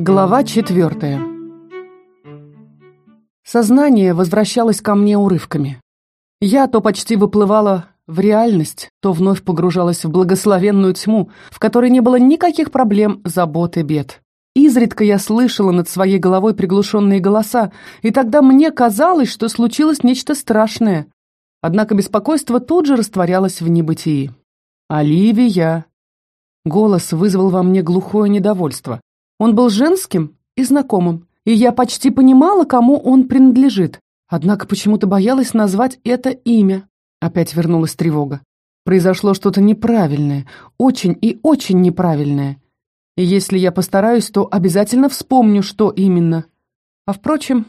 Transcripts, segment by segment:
Глава четвертая Сознание возвращалось ко мне урывками. Я то почти выплывала в реальность, то вновь погружалась в благословенную тьму, в которой не было никаких проблем, забот и бед. Изредка я слышала над своей головой приглушенные голоса, и тогда мне казалось, что случилось нечто страшное. Однако беспокойство тут же растворялось в небытии. «Оливия!» Голос вызвал во мне глухое недовольство. Он был женским и знакомым, и я почти понимала, кому он принадлежит. Однако почему-то боялась назвать это имя. Опять вернулась тревога. Произошло что-то неправильное, очень и очень неправильное. И если я постараюсь, то обязательно вспомню, что именно. А впрочем,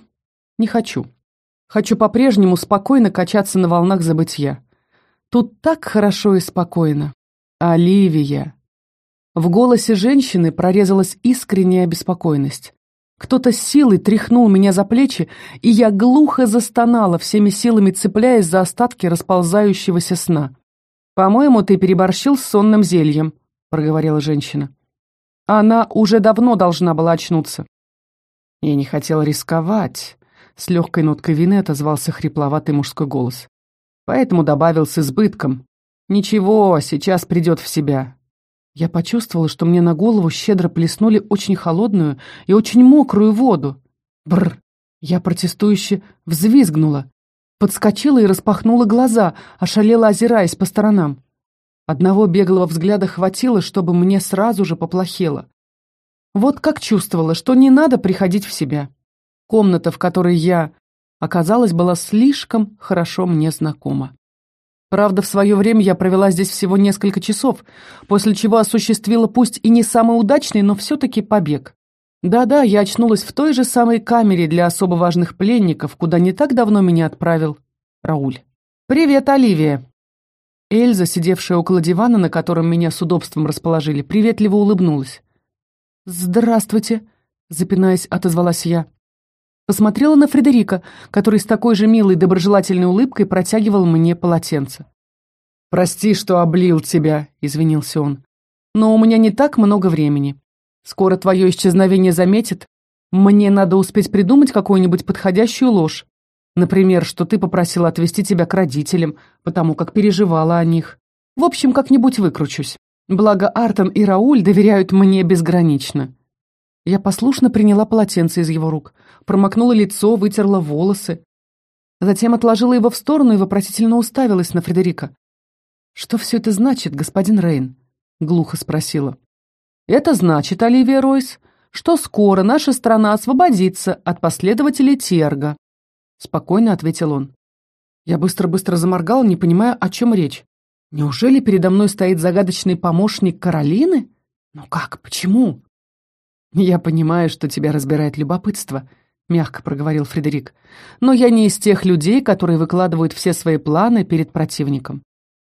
не хочу. Хочу по-прежнему спокойно качаться на волнах забытья. Тут так хорошо и спокойно. Оливия. В голосе женщины прорезалась искренняя беспокойность. Кто-то с силой тряхнул меня за плечи, и я глухо застонала, всеми силами цепляясь за остатки расползающегося сна. «По-моему, ты переборщил с сонным зельем», — проговорила женщина. Она уже давно должна была очнуться. Я не хотела рисковать. С легкой ноткой вины отозвался хрипловатый мужской голос. Поэтому добавил с избытком. «Ничего, сейчас придет в себя. Я почувствовала, что мне на голову щедро плеснули очень холодную и очень мокрую воду. Бр! Я протестующе взвизгнула, подскочила и распахнула глаза, ошалела, озираясь по сторонам. Одного беглого взгляда хватило, чтобы мне сразу же поплохело. Вот как чувствовала, что не надо приходить в себя. Комната, в которой я оказалась, была слишком хорошо мне знакома. Правда, в свое время я провела здесь всего несколько часов, после чего осуществила пусть и не самый удачный, но все-таки побег. Да-да, я очнулась в той же самой камере для особо важных пленников, куда не так давно меня отправил Рауль. «Привет, Оливия!» Эльза, сидевшая около дивана, на котором меня с удобством расположили, приветливо улыбнулась. «Здравствуйте!» — запинаясь, отозвалась я. Посмотрела на Фредерика, который с такой же милой доброжелательной улыбкой протягивал мне полотенце. «Прости, что облил тебя», — извинился он. «Но у меня не так много времени. Скоро твое исчезновение заметит. Мне надо успеть придумать какую-нибудь подходящую ложь. Например, что ты попросила отвезти тебя к родителям, потому как переживала о них. В общем, как-нибудь выкручусь. Благо Артон и Рауль доверяют мне безгранично. Я послушно приняла полотенце из его рук, промокнула лицо, вытерла волосы. Затем отложила его в сторону и вопросительно уставилась на Фредерика. «Что все это значит, господин Рейн?» — глухо спросила. «Это значит, Оливия Ройс, что скоро наша страна освободится от последователей Терга», — спокойно ответил он. Я быстро-быстро заморгала, не понимая, о чем речь. Неужели передо мной стоит загадочный помощник Каролины? Ну как, почему? «Я понимаю, что тебя разбирает любопытство», — мягко проговорил Фредерик. «Но я не из тех людей, которые выкладывают все свои планы перед противником.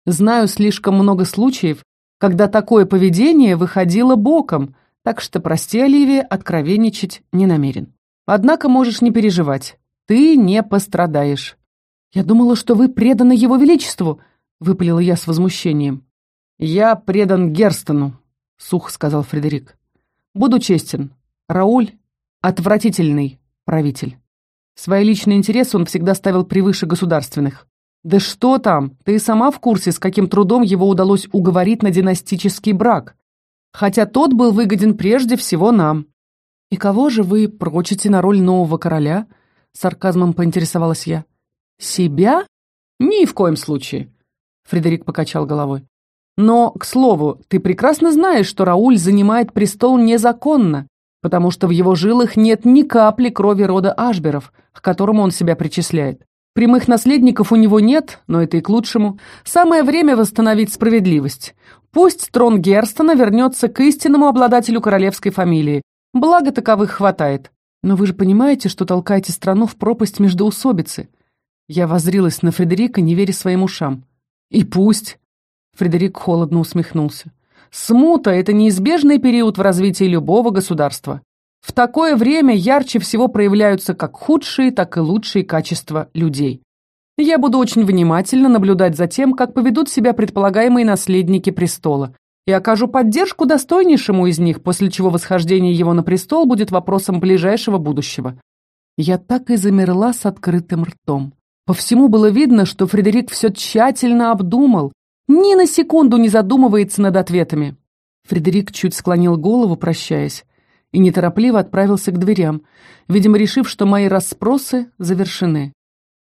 Знаю слишком много случаев, когда такое поведение выходило боком, так что, прости, Оливия, откровенничать не намерен. Однако можешь не переживать, ты не пострадаешь». «Я думала, что вы преданы его величеству», — выпалила я с возмущением. «Я предан Герстону», — сухо сказал Фредерик. Буду честен. Рауль — отвратительный правитель. Свои личные интересы он всегда ставил превыше государственных. Да что там, ты и сама в курсе, с каким трудом его удалось уговорить на династический брак. Хотя тот был выгоден прежде всего нам. «И кого же вы прочите на роль нового короля?» — сарказмом поинтересовалась я. «Себя? Ни в коем случае!» — Фредерик покачал головой. Но, к слову, ты прекрасно знаешь, что Рауль занимает престол незаконно, потому что в его жилах нет ни капли крови рода Ашберов, к которому он себя причисляет. Прямых наследников у него нет, но это и к лучшему. Самое время восстановить справедливость. Пусть трон Герстона вернется к истинному обладателю королевской фамилии. Благо таковых хватает. Но вы же понимаете, что толкаете страну в пропасть междоусобицы. Я воззрилась на Фредерика, не веря своим ушам. И пусть. Фредерик холодно усмехнулся. Смута — это неизбежный период в развитии любого государства. В такое время ярче всего проявляются как худшие, так и лучшие качества людей. Я буду очень внимательно наблюдать за тем, как поведут себя предполагаемые наследники престола. и окажу поддержку достойнейшему из них, после чего восхождение его на престол будет вопросом ближайшего будущего. Я так и замерла с открытым ртом. По всему было видно, что Фредерик все тщательно обдумал, ни на секунду не задумывается над ответами. Фредерик чуть склонил голову, прощаясь, и неторопливо отправился к дверям, видимо, решив, что мои расспросы завершены.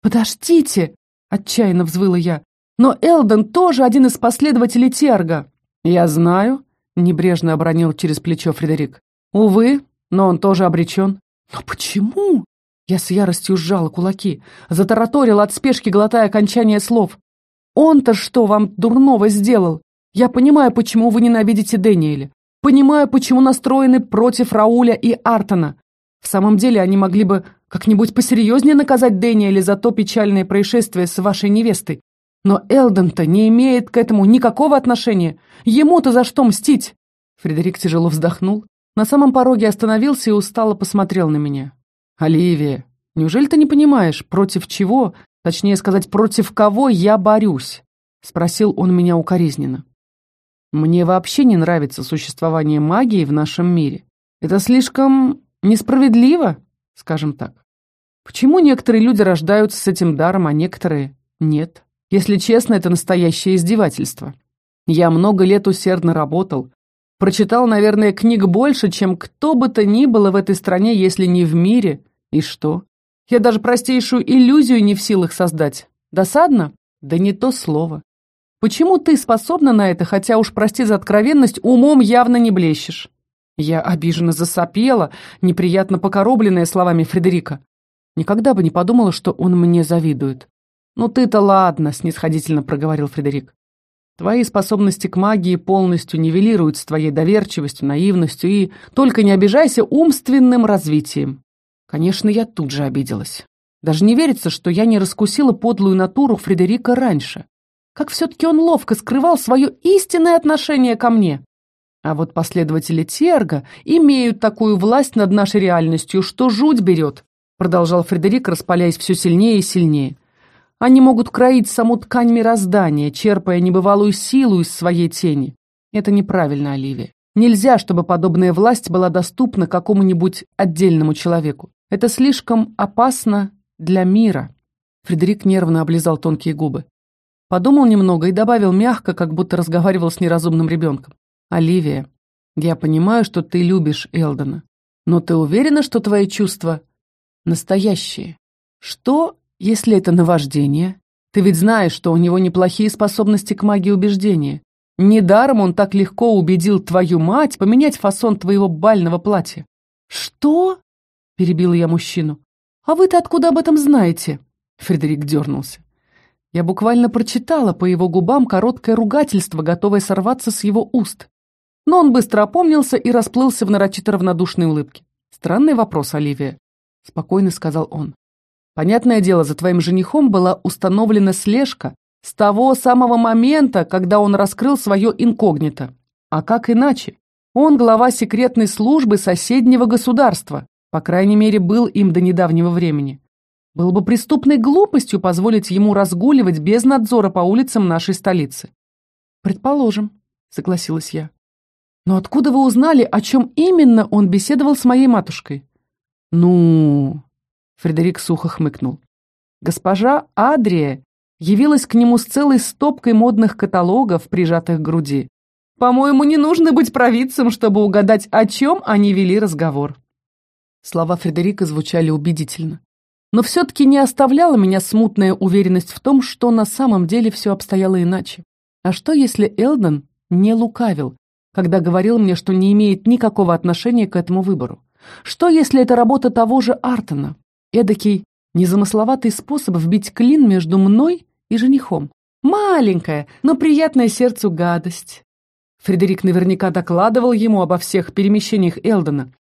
«Подождите!» — отчаянно взвыла я. «Но Элден тоже один из последователей Терга!» «Я знаю», — небрежно обронил через плечо Фредерик. «Увы, но он тоже обречен». «Но почему?» Я с яростью сжала кулаки, затараторила от спешки, глотая окончание слов. «Он-то что вам дурного сделал? Я понимаю, почему вы ненавидите Дэниеля. Понимаю, почему настроены против Рауля и Артона. В самом деле они могли бы как-нибудь посерьезнее наказать Дэниеля за то печальное происшествие с вашей невестой. Но Элден-то не имеет к этому никакого отношения. Ему-то за что мстить?» Фредерик тяжело вздохнул, на самом пороге остановился и устало посмотрел на меня. «Оливия, неужели ты не понимаешь, против чего, точнее сказать, против кого я борюсь?» — спросил он меня укоризненно. «Мне вообще не нравится существование магии в нашем мире. Это слишком несправедливо, скажем так. Почему некоторые люди рождаются с этим даром, а некоторые нет? Если честно, это настоящее издевательство. Я много лет усердно работал, прочитал, наверное, книг больше, чем кто бы то ни было в этой стране, если не в мире, и что? Я даже простейшую иллюзию не в силах создать. Досадно? Да не то слово. Почему ты способна на это, хотя уж, прости за откровенность, умом явно не блещешь? Я обиженно засопела, неприятно покоробленная словами Фредерика. Никогда бы не подумала, что он мне завидует. «Ну ты-то ладно», — снисходительно проговорил Фредерик. «Твои способности к магии полностью нивелируют с твоей доверчивостью, наивностью и, только не обижайся, умственным развитием. Конечно, я тут же обиделась. Даже не верится, что я не раскусила подлую натуру Фредерика раньше. Как все-таки он ловко скрывал свое истинное отношение ко мне. А вот последователи Терга имеют такую власть над нашей реальностью, что жуть берет, продолжал Фредерик, распаляясь все сильнее и сильнее. Они могут кроить саму ткань мироздания, черпая небывалую силу из своей тени. Это неправильно, Оливия. Нельзя, чтобы подобная власть была доступна какому-нибудь отдельному человеку. Это слишком опасно для мира. Фредерик нервно облизал тонкие губы. Подумал немного и добавил мягко, как будто разговаривал с неразумным ребенком. «Оливия, я понимаю, что ты любишь Элдона, но ты уверена, что твои чувства настоящие? Что, если это наваждение? Ты ведь знаешь, что у него неплохие способности к магии убеждения. Недаром он так легко убедил твою мать поменять фасон твоего бального платья». «Что?» — перебила я мужчину. «А вы-то откуда об этом знаете?» Фредерик дернулся. Я буквально прочитала по его губам короткое ругательство, готовое сорваться с его уст. Но он быстро опомнился и расплылся в нарочито равнодушной улыбке. «Странный вопрос, Оливия», — спокойно сказал он. «Понятное дело, за твоим женихом была установлена слежка с того самого момента, когда он раскрыл свое инкогнито. А как иначе? Он глава секретной службы соседнего государства. По крайней мере, был им до недавнего времени. Было бы преступной глупостью позволить ему разгуливать без надзора по улицам нашей столицы. «Предположим», — согласилась я. «Но откуда вы узнали, о чем именно он беседовал с моей матушкой?» «Ну...» — Фредерик сухо хмыкнул. «Госпожа Адрия явилась к нему с целой стопкой модных каталогов, прижатых к груди. По-моему, не нужно быть провидцем, чтобы угадать, о чем они вели разговор». Слова Фредерика звучали убедительно. Но все-таки не оставляла меня смутная уверенность в том, что на самом деле все обстояло иначе. А что, если Элден не лукавил, когда говорил мне, что не имеет никакого отношения к этому выбору? Что, если это работа того же Артона? Эдакий незамысловатый способ вбить клин между мной и женихом. Маленькая, но приятная сердцу гадость. Фредерик наверняка докладывал ему обо всех перемещениях Элдена.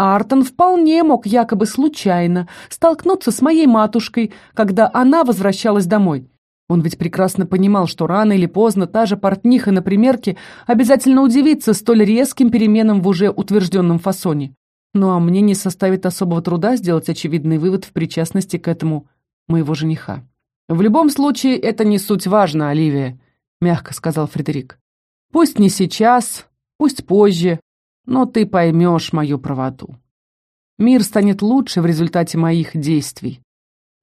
Артон вполне мог якобы случайно столкнуться с моей матушкой, когда она возвращалась домой. Он ведь прекрасно понимал, что рано или поздно та же портниха на примерке обязательно удивится столь резким переменам в уже утвержденном фасоне. Ну а мне не составит особого труда сделать очевидный вывод в причастности к этому моего жениха. «В любом случае, это не суть важно, Оливия», — мягко сказал Фредерик. Пусть не сейчас, пусть позже, но ты поймешь мою правоту. Мир станет лучше в результате моих действий.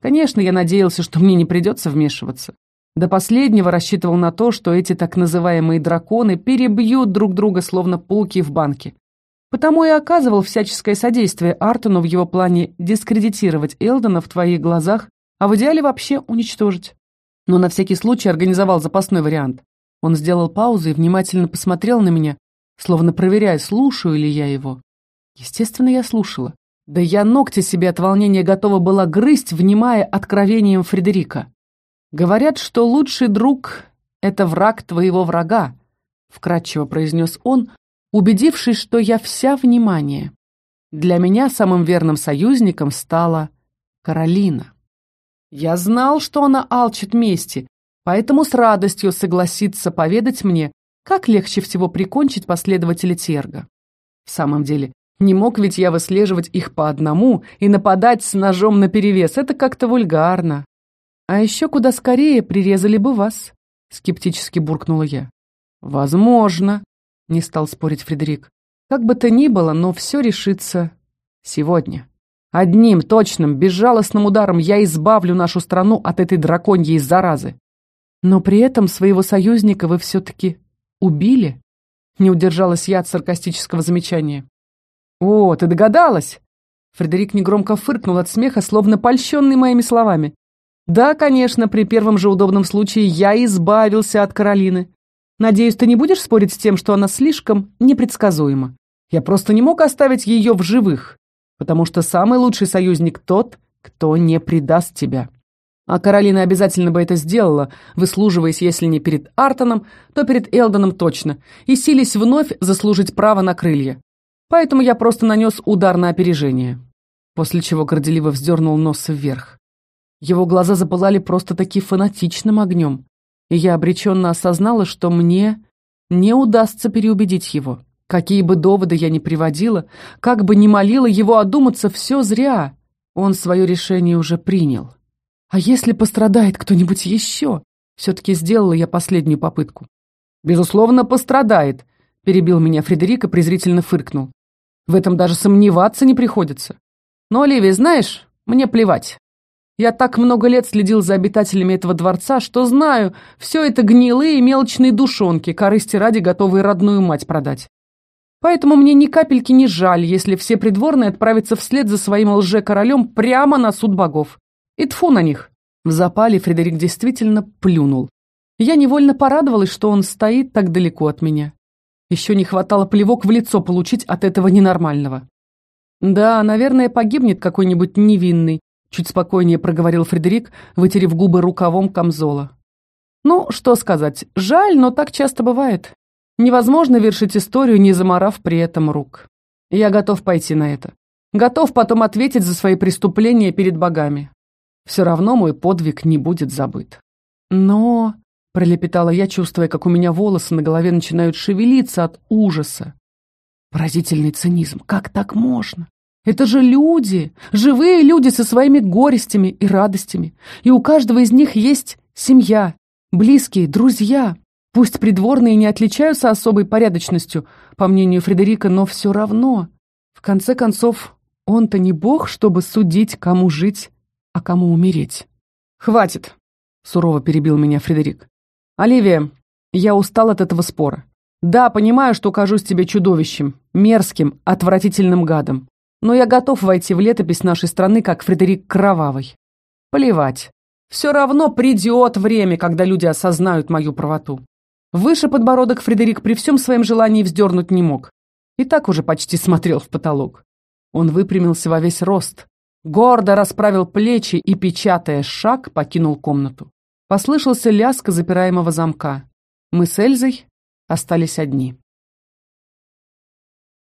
Конечно, я надеялся, что мне не придется вмешиваться. До последнего рассчитывал на то, что эти так называемые драконы перебьют друг друга, словно пауки в банке. Потому и оказывал всяческое содействие Артону в его плане дискредитировать Элдона в твоих глазах, а в идеале вообще уничтожить. Но на всякий случай организовал запасной вариант. Он сделал паузу и внимательно посмотрел на меня, словно проверяя, слушаю ли я его. Естественно, я слушала. Да я ногти себе от волнения готова была грызть, внимая откровением Фредерика. «Говорят, что лучший друг — это враг твоего врага», — вкратчиво произнес он, убедившись, что я вся внимание. Для меня самым верным союзником стала Каролина. Я знал, что она алчит мести, поэтому с радостью согласится поведать мне, как легче всего прикончить последователя Терга. В самом деле, не мог ведь я выслеживать их по одному и нападать с ножом наперевес. Это как-то вульгарно. А еще куда скорее прирезали бы вас, скептически буркнула я. Возможно, не стал спорить Фредерик. Как бы то ни было, но все решится сегодня. Одним точным, безжалостным ударом я избавлю нашу страну от этой драконьей заразы. Но при этом своего союзника вы все-таки убили? Не удержалась я от саркастического замечания. «О, ты догадалась?» Фредерик негромко фыркнул от смеха, словно польщенный моими словами. «Да, конечно, при первом же удобном случае я избавился от Каролины. Надеюсь, ты не будешь спорить с тем, что она слишком непредсказуема. Я просто не мог оставить ее в живых, потому что самый лучший союзник тот, кто не предаст тебя. А Каролина обязательно бы это сделала, выслуживаясь, если не перед Артоном, то перед Элдоном точно, и сились вновь заслужить право на крылья. Поэтому я просто нанес удар на опережение, после чего горделиво вздернул нос вверх. Его глаза запылали просто-таки фанатичным огнем и я обреченно осознала, что мне не удастся переубедить его. Какие бы доводы я ни приводила, как бы ни молила его одуматься, все зря. Он свое решение уже принял. А если пострадает кто-нибудь еще? Все-таки сделала я последнюю попытку. «Безусловно, пострадает», — перебил меня Фредерик и презрительно фыркнул. «В этом даже сомневаться не приходится. Но, Оливия, знаешь, мне плевать. Я так много лет следил за обитателями этого дворца, что знаю, все это гнилые мелочные душонки, корысти ради готовые родную мать продать. Поэтому мне ни капельки не жаль, если все придворные отправятся вслед за своим лже-королем прямо на суд богов. И тфу на них. В запале Фредерик действительно плюнул. Я невольно порадовалась, что он стоит так далеко от меня. Еще не хватало плевок в лицо получить от этого ненормального. Да, наверное, погибнет какой-нибудь невинный, Чуть спокойнее проговорил Фредерик, вытерев губы рукавом камзола. Ну, что сказать, жаль, но так часто бывает. Невозможно вершить историю, не заморав при этом рук. Я готов пойти на это. Готов потом ответить за свои преступления перед богами. Все равно мой подвиг не будет забыт. Но, пролепетала я, чувствуя, как у меня волосы на голове начинают шевелиться от ужаса. Поразительный цинизм. Как так можно? Это же люди, живые люди со своими горестями и радостями. И у каждого из них есть семья, близкие, друзья. Пусть придворные не отличаются особой порядочностью, по мнению Фредерика, но все равно. В конце концов, он-то не бог, чтобы судить, кому жить, а кому умереть. «Хватит», — сурово перебил меня Фредерик. «Оливия, я устал от этого спора. Да, понимаю, что кажусь тебе чудовищем, мерзким, отвратительным гадом. Но я готов войти в летопись нашей страны как Фредерик Кровавый. Плевать. Все равно придет время, когда люди осознают мою правоту. Выше подбородок Фредерик при всем своем желании вздернуть не мог. И так уже почти смотрел в потолок. Он выпрямился во весь рост, гордо расправил плечи и, печатая шаг, покинул комнату. Послышался лязг запираемого замка. Мы с Эльзой остались одни.